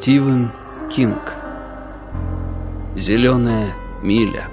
Стивен Кинг. Зеленая миля.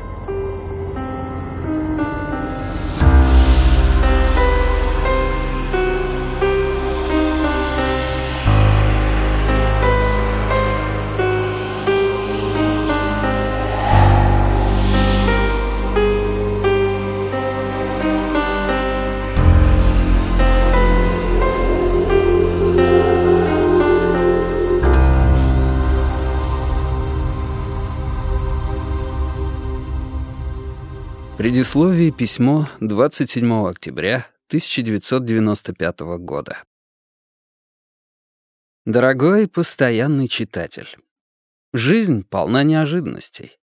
Предисловие письмо 27 октября 1995 года. Дорогой постоянный читатель, жизнь полна неожиданностей.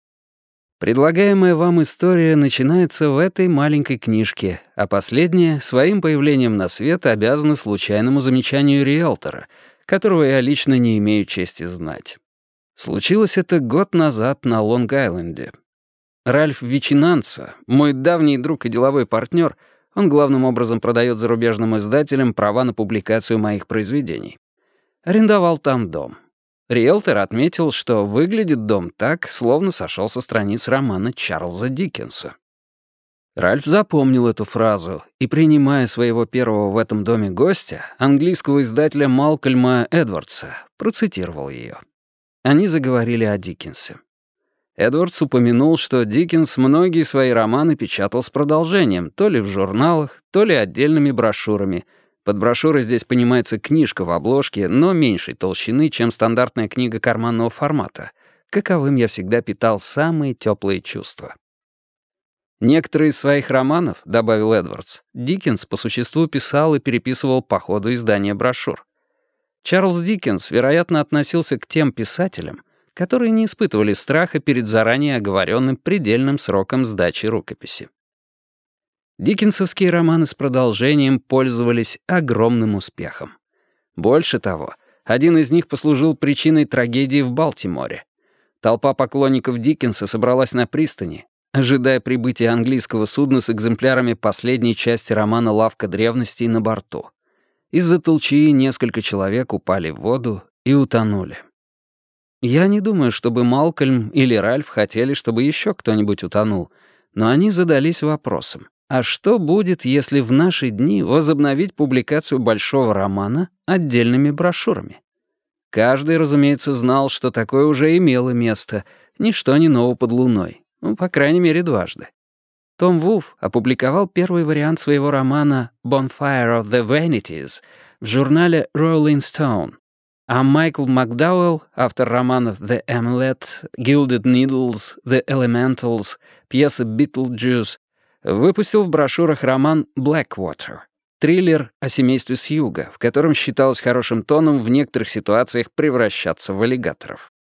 Предлагаемая вам история начинается в этой маленькой книжке, а последняя своим появлением на свет обязана случайному замечанию риэлтора, которого я лично не имею чести знать. Случилось это год назад на Лонг-Айленде, Ральф Вичинанца, мой давний друг и деловой партнер, он главным образом продает зарубежным издателям права на публикацию моих произведений. Арендовал там дом. Риэлтор отметил, что выглядит дом так, словно сошел со страниц романа Чарльза Диккенса. Ральф запомнил эту фразу и, принимая своего первого в этом доме гостя, английского издателя Малкольма Эдвардса, процитировал ее. Они заговорили о Диккенсе. Эдвардс упомянул, что Диккенс многие свои романы печатал с продолжением, то ли в журналах, то ли отдельными брошюрами. Под брошюрой здесь понимается книжка в обложке, но меньшей толщины, чем стандартная книга карманного формата. Каковым я всегда питал самые теплые чувства. Некоторые из своих романов, добавил Эдвардс, Диккенс по существу писал и переписывал по ходу издания брошюр. Чарльз Диккенс, вероятно, относился к тем писателям, которые не испытывали страха перед заранее оговоренным предельным сроком сдачи рукописи. Диккенсовские романы с продолжением пользовались огромным успехом. Больше того, один из них послужил причиной трагедии в Балтиморе. Толпа поклонников Диккенса собралась на пристани, ожидая прибытия английского судна с экземплярами последней части романа «Лавка древностей» на борту. Из-за толчии несколько человек упали в воду и утонули. Я не думаю, чтобы Малкольм или Ральф хотели, чтобы еще кто-нибудь утонул, но они задались вопросом. А что будет, если в наши дни возобновить публикацию большого романа отдельными брошюрами? Каждый, разумеется, знал, что такое уже имело место, ничто не ново под луной, ну, по крайней мере, дважды. Том Вулф опубликовал первый вариант своего романа «Bonfire of the Vanities» в журнале Rolling Stone, а Майкл Макдауэлл, автор романов «The Amulet», «Gilded Needles», «The Elementals», пьесы «Beetlejuice», выпустил в брошюрах роман «Blackwater», триллер о семействе с юга, в котором считалось хорошим тоном в некоторых ситуациях превращаться в аллигаторов.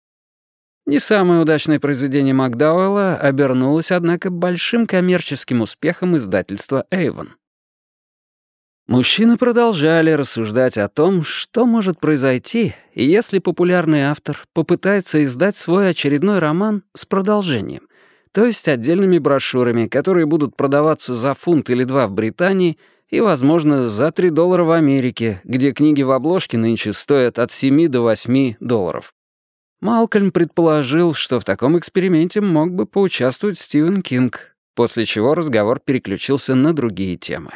Не самое удачное произведение Макдауэлла обернулось, однако, большим коммерческим успехом издательства «Эйвон». Мужчины продолжали рассуждать о том, что может произойти, если популярный автор попытается издать свой очередной роман с продолжением, то есть отдельными брошюрами, которые будут продаваться за фунт или два в Британии и, возможно, за 3 доллара в Америке, где книги в обложке нынче стоят от 7 до 8 долларов. Малкольм предположил, что в таком эксперименте мог бы поучаствовать Стивен Кинг, после чего разговор переключился на другие темы.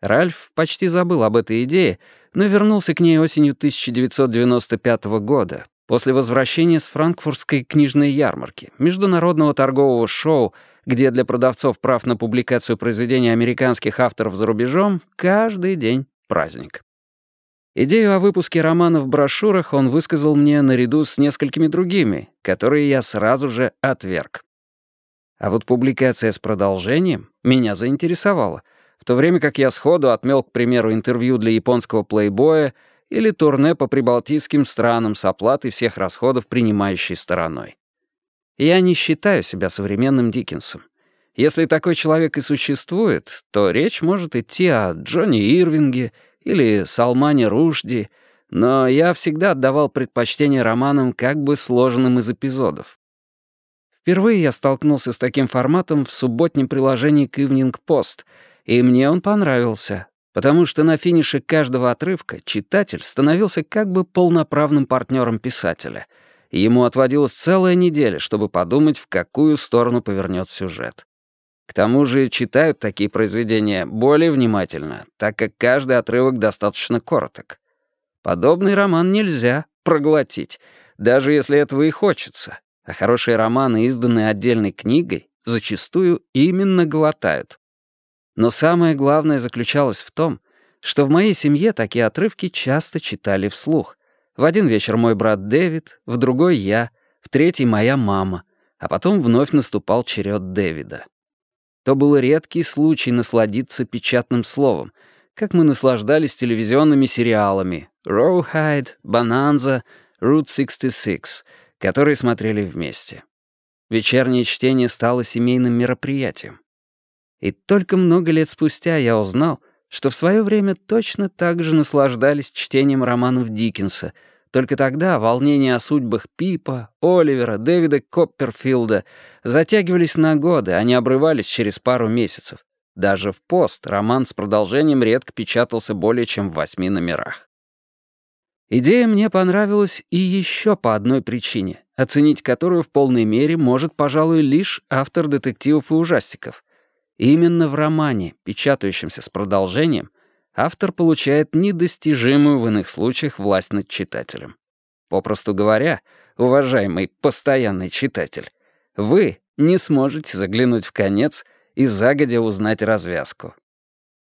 Ральф почти забыл об этой идее, но вернулся к ней осенью 1995 года, после возвращения с франкфуртской книжной ярмарки, международного торгового шоу, где для продавцов прав на публикацию произведений американских авторов за рубежом каждый день праздник. Идею о выпуске романа в брошюрах он высказал мне наряду с несколькими другими, которые я сразу же отверг. А вот публикация с продолжением меня заинтересовала — то время как я сходу отмел, к примеру, интервью для японского плейбоя или турне по прибалтийским странам с оплатой всех расходов принимающей стороной. Я не считаю себя современным Диккенсом. Если такой человек и существует, то речь может идти о Джонни Ирвинге или Салмане Рушди, но я всегда отдавал предпочтение романам как бы сложенным из эпизодов. Впервые я столкнулся с таким форматом в субботнем приложении к Evening Post — и мне он понравился, потому что на финише каждого отрывка читатель становился как бы полноправным партнером писателя, ему отводилась целая неделя, чтобы подумать, в какую сторону повернет сюжет. К тому же читают такие произведения более внимательно, так как каждый отрывок достаточно короток. Подобный роман нельзя проглотить, даже если этого и хочется, а хорошие романы, изданные отдельной книгой, зачастую именно глотают. Но самое главное заключалось в том, что в моей семье такие отрывки часто читали вслух. В один вечер мой брат Дэвид, в другой — я, в третий — моя мама, а потом вновь наступал черед Дэвида. То был редкий случай насладиться печатным словом, как мы наслаждались телевизионными сериалами «Rawhide», «Bonanza», «Route 66», которые смотрели вместе. Вечернее чтение стало семейным мероприятием. И только много лет спустя я узнал, что в свое время точно так же наслаждались чтением романов Диккенса, только тогда волнения о судьбах Пипа, Оливера, Дэвида Копперфилда затягивались на годы, а не обрывались через пару месяцев. Даже в пост роман с продолжением редко печатался более чем в восьми номерах. Идея мне понравилась и еще по одной причине, оценить которую в полной мере может, пожалуй, лишь автор детективов и ужастиков. Именно в романе, печатающемся с продолжением, автор получает недостижимую в иных случаях власть над читателем. Попросту говоря, уважаемый постоянный читатель, вы не сможете заглянуть в конец и загодя узнать развязку.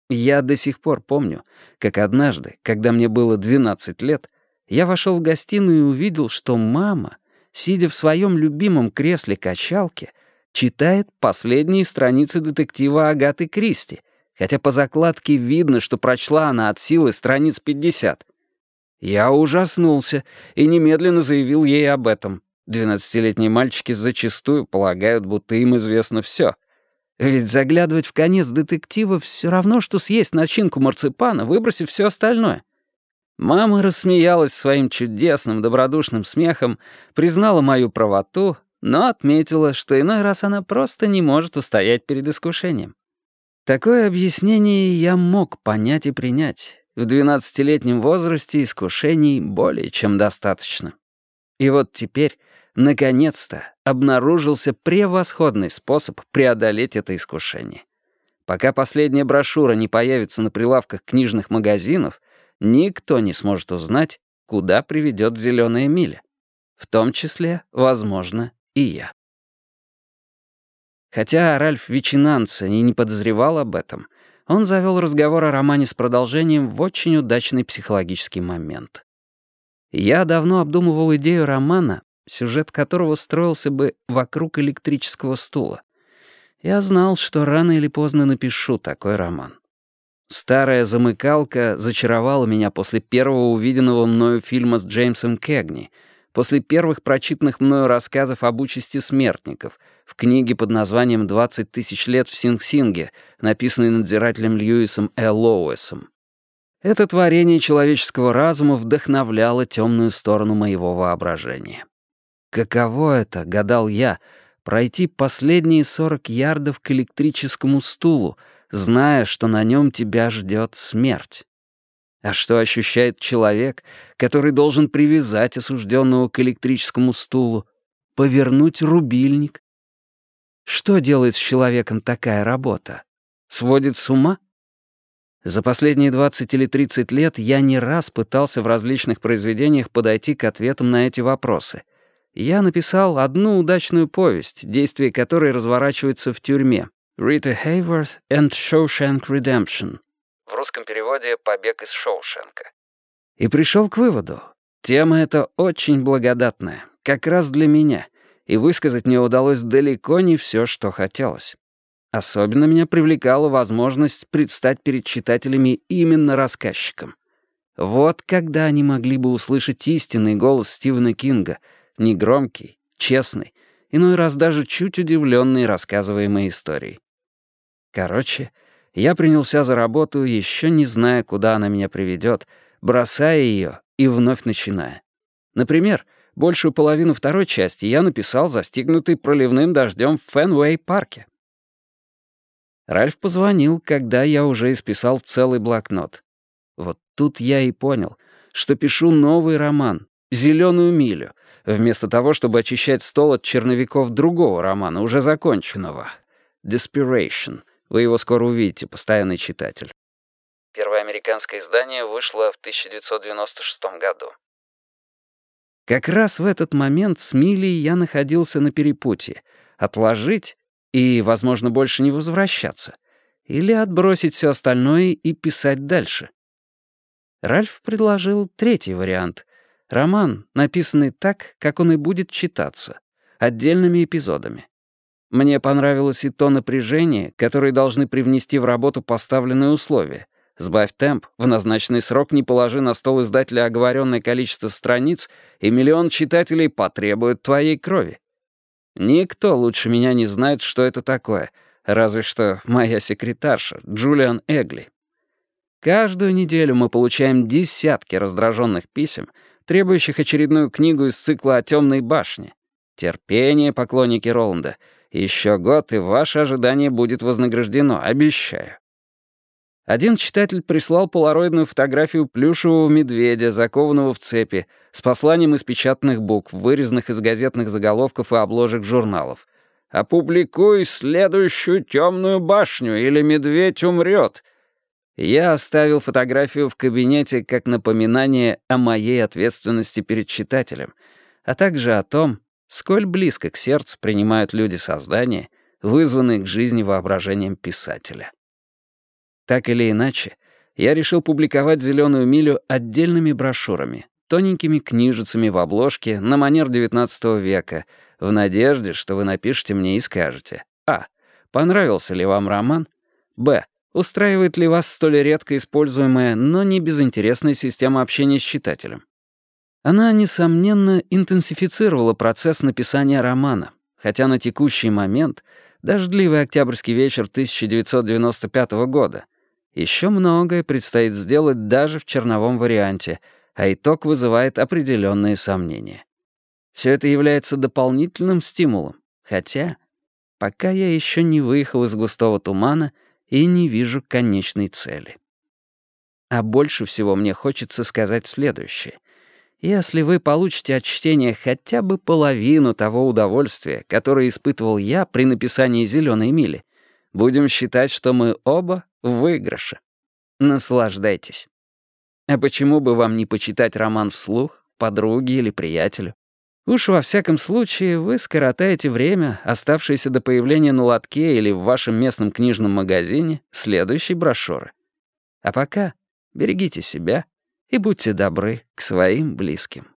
Я до сих пор помню, как однажды, когда мне было 12 лет, я вошел в гостиную и увидел, что мама, сидя в своем любимом кресле-качалке, читает последние страницы детектива Агаты Кристи — хотя по закладке видно, что прочла она от силы страниц 50. Я ужаснулся и немедленно заявил ей об этом. Двенадцатилетние мальчики зачастую полагают, будто им известно все. Ведь заглядывать в конец детектива все равно, что съесть начинку марципана, выбросив все остальное. Мама рассмеялась своим чудесным, добродушным смехом, признала мою правоту, но отметила, что иной раз она просто не может устоять перед искушением. Такое объяснение я мог понять и принять. В двенадцатилетнем возрасте искушений более чем достаточно. И вот теперь, наконец-то, обнаружился превосходный способ преодолеть это искушение. Пока последняя брошюра не появится на прилавках книжных магазинов, никто не сможет узнать, куда приведет зеленая миля. В том числе, возможно, и я. Хотя Ральф Вичинанца и не подозревал об этом, он завел разговор о романе с продолжением в очень удачный психологический момент. Я давно обдумывал идею романа, сюжет которого строился бы вокруг электрического стула. Я знал, что рано или поздно напишу такой роман. Старая замыкалка зачаровала меня после первого увиденного мною фильма с Джеймсом Кегни — после первых прочитанных мною рассказов об участи смертников в книге под названием «20 тысяч лет в Синг-Синге», написанной надзирателем Льюисом Э. Лоуэсом. Это творение человеческого разума вдохновляло темную сторону моего воображения. Каково это, гадал я, пройти последние 40 ярдов к электрическому стулу, зная, что на нем тебя ждет смерть? А что ощущает человек, который должен привязать осужденного к электрическому стулу, повернуть рубильник? Что делает с человеком такая работа? Сводит с ума? За последние 20 или 30 лет я не раз пытался в различных произведениях подойти к ответам на эти вопросы. Я написал одну удачную повесть, действие которой разворачивается в тюрьме. Рита Hayworth and Shawshank Redemption в русском переводе «Побег из Шоушенка». И пришел к выводу. Тема эта очень благодатная, как раз для меня, и высказать мне удалось далеко не все, что хотелось. Особенно меня привлекала возможность предстать перед читателями именно рассказчиком. Вот когда они могли бы услышать истинный голос Стивена Кинга, негромкий, честный, иной раз даже чуть удивленный рассказываемой историей. Короче, я принялся за работу, еще не зная, куда она меня приведет, бросая ее и вновь начиная. Например, большую половину второй части я написал застигнутый проливным дождем в Фенуэй-парке. Ральф позвонил, когда я уже исписал целый блокнот. Вот тут я и понял, что пишу новый роман «Зеленую милю», вместо того, чтобы очищать стол от черновиков другого романа, уже законченного. «Desperation». Вы его скоро увидите, постоянный читатель. Первое американское издание вышло в 1996 году. Как раз в этот момент с Милей я находился на перепутье. Отложить и, возможно, больше не возвращаться. Или отбросить все остальное и писать дальше. Ральф предложил третий вариант. Роман, написанный так, как он и будет читаться, отдельными эпизодами. Мне понравилось и то напряжение, которое должны привнести в работу поставленные условия. Сбавь темп, в назначенный срок не положи на стол издателя оговоренное количество страниц, и миллион читателей потребуют твоей крови. Никто лучше меня не знает, что это такое, разве что моя секретарша, Джулиан Эгли. Каждую неделю мы получаем десятки раздраженных писем, требующих очередную книгу из цикла о темной башне. Терпение, поклонники Роланда. Еще год, и ваше ожидание будет вознаграждено, обещаю. Один читатель прислал полароидную фотографию плюшевого медведя, закованного в цепи, с посланием из печатных букв, вырезанных из газетных заголовков и обложек журналов. «Опубликуй следующую темную башню, или медведь умрет», я оставил фотографию в кабинете как напоминание о моей ответственности перед читателем, а также о том, сколь близко к сердцу принимают люди создания, вызванные к жизни воображением писателя. Так или иначе, я решил публиковать «Зеленую милю» отдельными брошюрами, тоненькими книжицами в обложке на манер XIX века, в надежде, что вы напишете мне и скажете а. Понравился ли вам роман? б. Устраивает ли вас столь редко используемая, но не безинтересная система общения с читателем? Она, несомненно, интенсифицировала процесс написания романа, хотя на текущий момент, дождливый октябрьский вечер 1995 года, еще многое предстоит сделать даже в черновом варианте, а итог вызывает определенные сомнения. Все это является дополнительным стимулом, хотя пока я еще не выехал из густого тумана — и не вижу конечной цели. А больше всего мне хочется сказать следующее. Если вы получите от чтения хотя бы половину того удовольствия, которое испытывал я при написании «Зеленой мили», будем считать, что мы оба в выигрыше. Наслаждайтесь. А почему бы вам не почитать роман вслух, подруге или приятелю? Уж во всяком случае вы скоротаете время, оставшееся до появления на лотке или в вашем местном книжном магазине следующей брошюры. А пока берегите себя и будьте добры к своим близким.